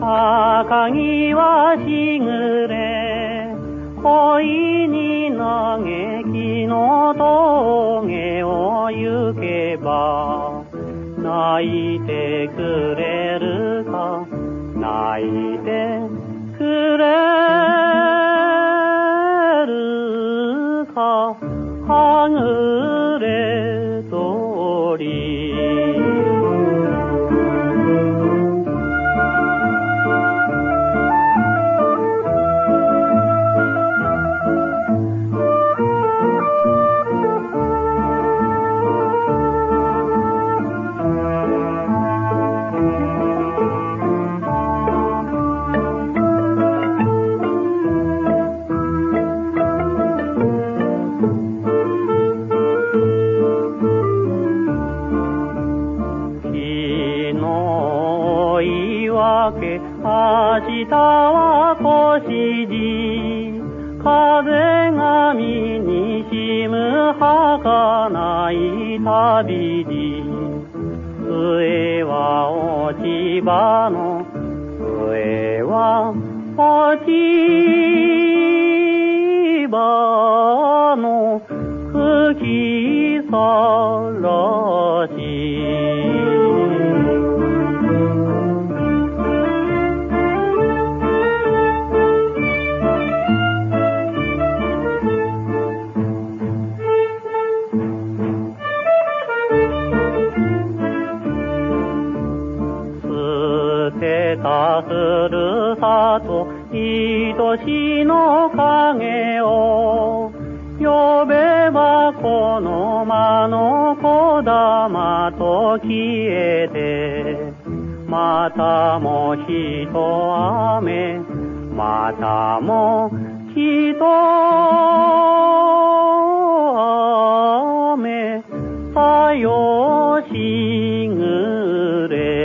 赤城はしぐれ恋に嘆きの峠を行けば泣いてくれるか泣いてくれるかはぐれ鳥言い訳明日は越路風が身にしむ儚い旅路上は落ち葉の上は落ち葉の吹きさらたふるさと愛しの影を。呼べばこの間のこだまと消えてまたもひと雨またもひと雨。さよしぐれ